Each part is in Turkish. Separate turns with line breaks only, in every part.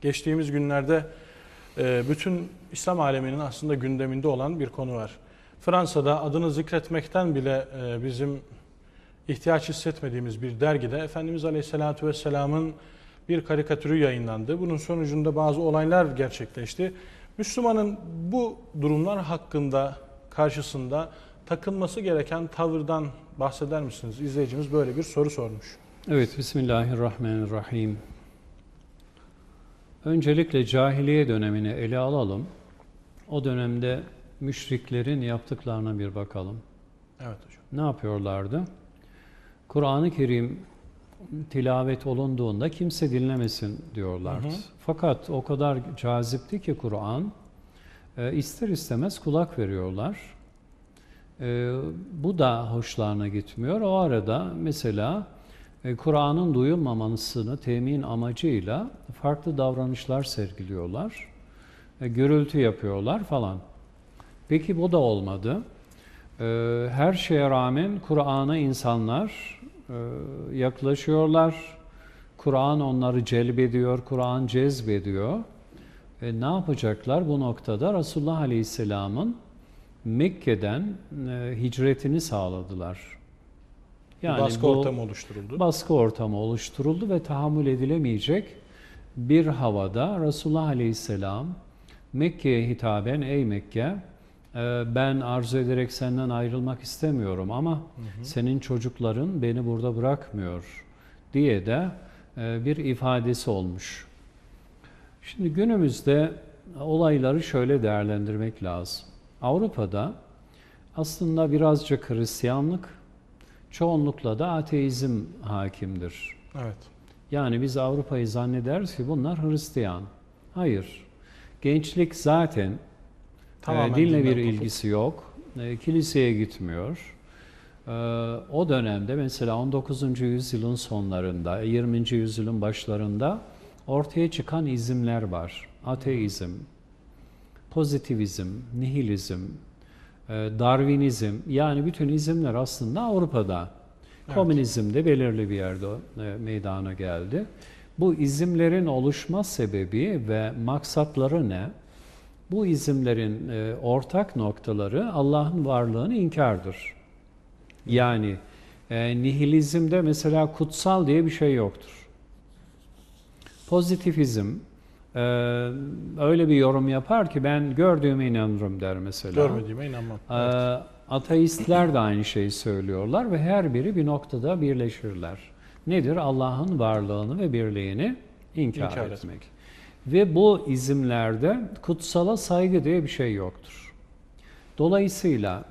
Geçtiğimiz günlerde e, bütün İslam aleminin aslında gündeminde olan bir konu var. Fransa'da adını zikretmekten bile e, bizim ihtiyaç hissetmediğimiz bir dergide Efendimiz Aleyhisselatü Vesselam'ın bir karikatürü yayınlandı. Bunun sonucunda bazı olaylar gerçekleşti. Müslümanın bu durumlar hakkında karşısında takılması gereken tavırdan bahseder misiniz? İzleyicimiz böyle bir soru sormuş.
Evet, Bismillahirrahmanirrahim. Öncelikle cahiliye dönemini ele alalım. O dönemde müşriklerin yaptıklarına bir bakalım.
Evet hocam.
Ne yapıyorlardı? Kur'an-ı Kerim tilavet olunduğunda kimse dinlemesin diyorlardı. Hı hı. Fakat o kadar cazipti ki Kur'an, e, ister istemez kulak veriyorlar. E, bu da hoşlarına gitmiyor. O arada mesela Kur'an'ın duyulmamasını temin amacıyla farklı davranışlar sergiliyorlar. E, gürültü yapıyorlar falan. Peki bu da olmadı. E, her şeye rağmen Kur'an'a insanlar yaklaşıyorlar. Kur'an onları celbediyor, Kur'an cezbediyor. E, ne yapacaklar bu noktada? Resulullah Aleyhisselam'ın Mekke'den e, hicretini sağladılar.
Yani baskı bu, ortamı oluşturuldu.
Baskı ortamı oluşturuldu ve tahammül edilemeyecek bir havada Resulullah Aleyhisselam Mekke'ye hitaben ey Mekke e, ben arzu ederek senden ayrılmak istemiyorum ama hı hı. senin çocukların beni burada bırakmıyor diye de e, bir ifadesi olmuş. Şimdi günümüzde olayları şöyle değerlendirmek lazım. Avrupa'da aslında birazcık Hristiyanlık, çoğunlukla da ateizm hakimdir.
Evet.
Yani biz Avrupa'yı zannederiz ki bunlar Hristiyan. Hayır. Gençlik zaten e, dinle bir ilgisi yok. E, kiliseye gitmiyor. E, o dönemde mesela 19. yüzyılın sonlarında, 20. yüzyılın başlarında ortaya çıkan izimler var. Ateizm, pozitivizm, nihilizm, e, Darwinizm yani bütün izimler aslında Avrupa'da. Evet. Komünizm de belirli bir yerde e, meydana geldi. Bu izimlerin oluşma sebebi ve maksatları ne? Bu izimlerin e, ortak noktaları Allah'ın varlığını inkardır. Yani nihilizmde mesela kutsal diye bir şey yoktur. Pozitivizm e, öyle bir yorum yapar ki ben gördüğüme inanırım der mesela.
Görmediğime inanmam.
E, evet. Ateistler de aynı şeyi söylüyorlar ve her biri bir noktada birleşirler. Nedir? Allah'ın varlığını ve birliğini inkar, inkar etmek. etmek. Ve bu izimlerde kutsala saygı diye bir şey yoktur. Dolayısıyla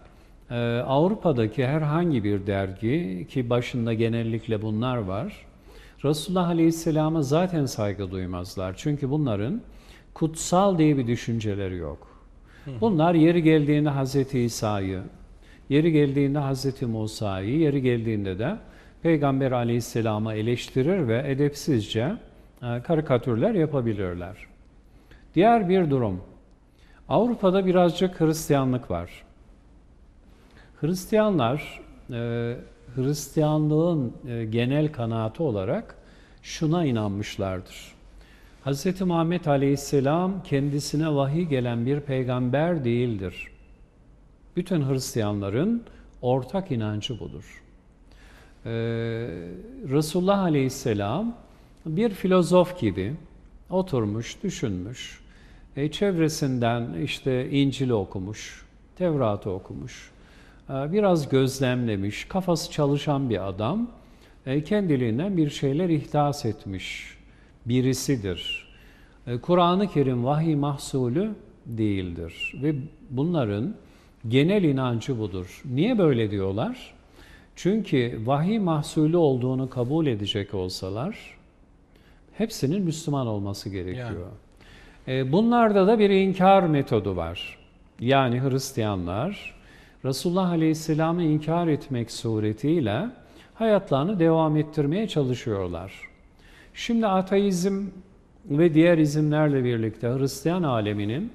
e, Avrupa'daki herhangi bir dergi ki başında genellikle bunlar var, Resulullah Aleyhisselam'a zaten saygı duymazlar. Çünkü bunların kutsal diye bir düşünceleri yok. Bunlar yeri geldiğinde Hz. İsa'yı, yeri geldiğinde Hz. Musa'yı, yeri geldiğinde de Peygamber Aleyhisselam'ı eleştirir ve edepsizce e, karikatürler yapabilirler. Diğer bir durum, Avrupa'da birazcık Hristiyanlık var. Hristiyanlar e, Hristiyanlığın e, genel kanaati olarak şuna inanmışlardır. Hz. Muhammed Aleyhisselam kendisine vahiy gelen bir peygamber değildir. Bütün Hristiyanların ortak inancı budur. Ee, Resulullah Aleyhisselam bir filozof gibi oturmuş, düşünmüş. E, çevresinden işte İncil'i okumuş, Tevrat'ı okumuş. E, biraz gözlemlemiş, kafası çalışan bir adam e, kendiliğinden bir şeyler ihdas etmiş birisidir. E, Kur'an-ı Kerim vahiy mahsulü değildir ve bunların genel inancı budur. Niye böyle diyorlar? Çünkü vahiy mahsulü olduğunu kabul edecek olsalar hepsinin Müslüman olması gerekiyor. Yani. Bunlarda da bir inkar metodu var. Yani Hristiyanlar Resulullah Aleyhisselam'ı inkar etmek suretiyle hayatlarını devam ettirmeye çalışıyorlar. Şimdi ateizm ve diğer izimlerle birlikte Hristiyan aleminin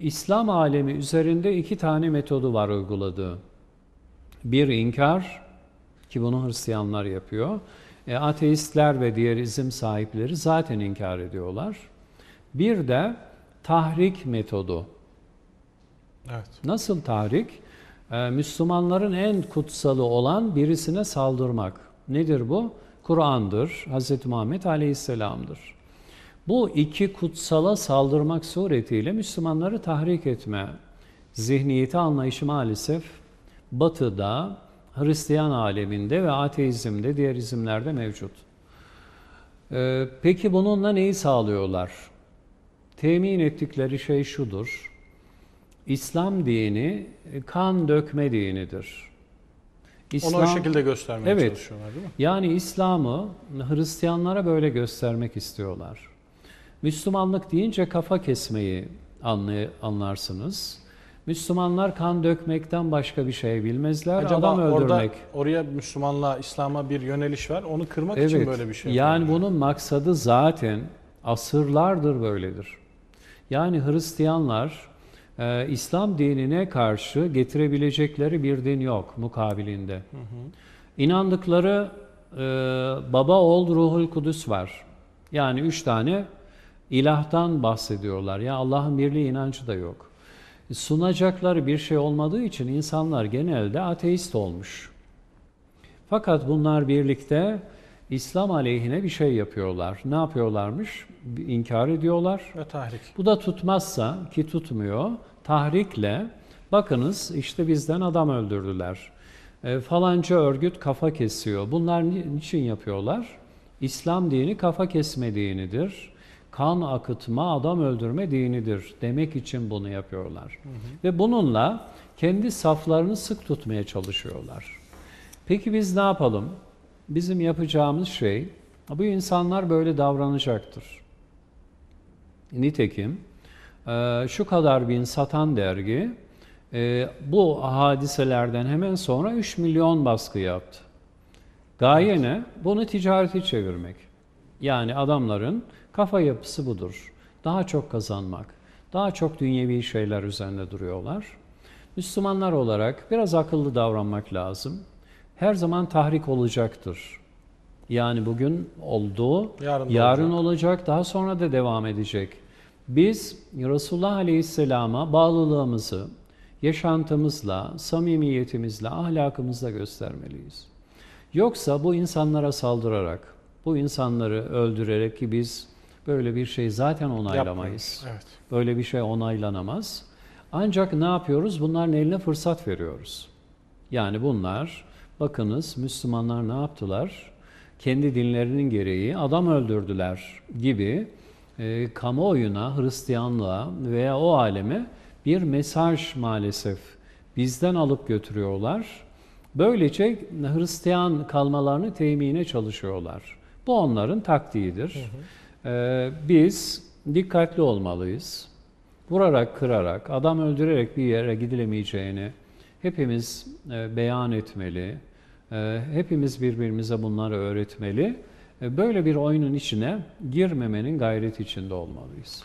İslam alemi üzerinde iki tane metodu var uyguladığı. Bir inkar ki bunu Hristiyanlar yapıyor. E, ateistler ve diğer izim sahipleri zaten inkar ediyorlar. Bir de tahrik metodu.
Evet.
Nasıl tahrik? Ee, Müslümanların en kutsalı olan birisine saldırmak. Nedir bu? Kur'an'dır, Hz. Muhammed Aleyhisselam'dır. Bu iki kutsala saldırmak suretiyle Müslümanları tahrik etme zihniyeti anlayışı maalesef Batı'da, Hristiyan aleminde ve ateizmde, diğer izimlerde mevcut. Ee, peki bununla neyi sağlıyorlar? Temin ettikleri şey şudur. İslam dini e, kan dökme dinidir.
Onu o şekilde göstermeye
Evet.
çalışıyorlar değil mi?
Yani İslam'ı Hristiyanlara böyle göstermek istiyorlar. Müslümanlık deyince kafa kesmeyi anlarsınız. Müslümanlar kan dökmekten başka bir şey bilmezler.
Acaba
Adam öldürmek.
orada oraya Müslümanlığa, İslam'a bir yöneliş var. Onu kırmak için
Evet.
böyle bir şey
Yani
yapıyorlar.
bunun maksadı zaten asırlardır böyledir. Yani Hristiyanlar e, İslam dinine karşı getirebilecekleri bir din yok mukabilinde. İnandıkları e, Baba, Oğul, Ruhul Kudüs var. Yani üç tane ilahtan bahsediyorlar. Ya Allah'ın birliği inancı da yok. Sunacakları bir şey olmadığı için insanlar genelde ateist olmuş. Fakat bunlar birlikte İslam aleyhine bir şey yapıyorlar. Ne yapıyorlarmış? İnkar ediyorlar.
Ve tahrik.
Bu da tutmazsa ki tutmuyor, tahrikle bakınız işte bizden adam öldürdüler. E, falanca örgüt kafa kesiyor. Bunlar ni- niçin yapıyorlar? İslam dini kafa kesme dinidir. Kan akıtma, adam öldürme dinidir demek için bunu yapıyorlar. Ve bununla kendi saflarını sık tutmaya çalışıyorlar. Peki biz ne yapalım? Bizim yapacağımız şey, bu insanlar böyle davranacaktır. Nitekim şu kadar bin satan dergi e, bu hadiselerden hemen sonra 3 milyon baskı yaptı. Gaye ne? Bunu ticarete çevirmek. Yani adamların kafa yapısı budur. Daha çok kazanmak, daha çok dünyevi şeyler üzerinde duruyorlar. Müslümanlar olarak biraz akıllı davranmak lazım. Her zaman tahrik olacaktır. Yani bugün olduğu,
Yarın
yarın
olacak.
olacak, daha sonra da devam edecek. Biz Resulullah Aleyhisselam'a bağlılığımızı yaşantımızla, samimiyetimizle, ahlakımızla göstermeliyiz. Yoksa bu insanlara saldırarak, bu insanları öldürerek ki biz böyle bir şey zaten onaylamayız.
Evet.
Böyle bir şey onaylanamaz. Ancak ne yapıyoruz? Bunların eline fırsat veriyoruz. Yani bunlar, bakınız Müslümanlar ne yaptılar? Kendi dinlerinin gereği adam öldürdüler gibi e, kamuoyuna, Hristiyanlığa veya o aleme bir mesaj maalesef bizden alıp götürüyorlar. Böylece Hristiyan kalmalarını temine çalışıyorlar. Bu onların taktiğidir. Ee, biz dikkatli olmalıyız. Vurarak, kırarak, adam öldürerek bir yere gidilemeyeceğini hepimiz e, beyan etmeli. E, hepimiz birbirimize bunları öğretmeli. E, böyle bir oyunun içine girmemenin gayreti içinde olmalıyız.